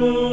Senhor.